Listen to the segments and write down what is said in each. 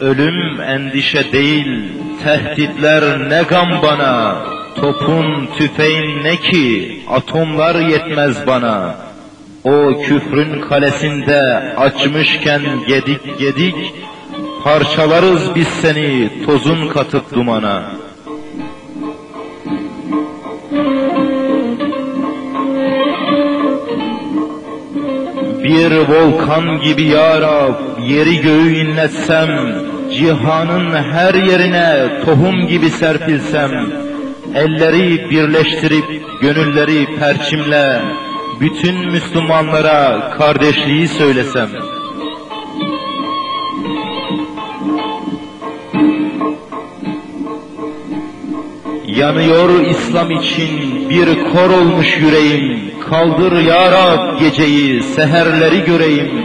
Ölüm endişe değil, tehditler ne gam bana. Topun tüfeğin ne ki, atomlar yetmez bana. O küfrün kalesinde açmışken gedik gedik, parçalarız biz seni tozun katıp dumana. Bir volkan gibi ya Rab, yeri göğü inletsem, cihanın her yerine tohum gibi serpilsem, elleri birleştirip gönülleri perçimle, bütün Müslümanlara kardeşliği söylesem. Yanıyor İslam için bir kor olmuş yüreğim. Kaldır ya Rab geceyi, seherleri göreyim.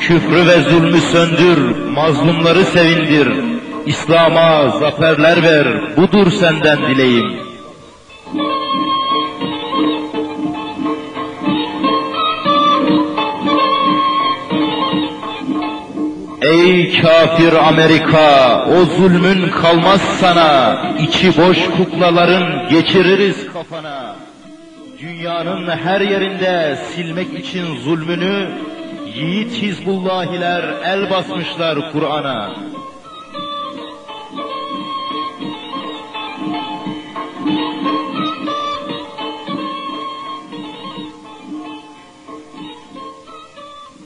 Küfrü ve zulmü söndür, mazlumları sevindir. İslam'a zaferler ver, budur senden dileğim. Ey kafir Amerika, o zulmün kalmaz sana, içi boş kuklaların geçiririz kafana. Dünyanın her yerinde silmek için zulmünü, yiğit Hizbullahiler el basmışlar Kur'an'a.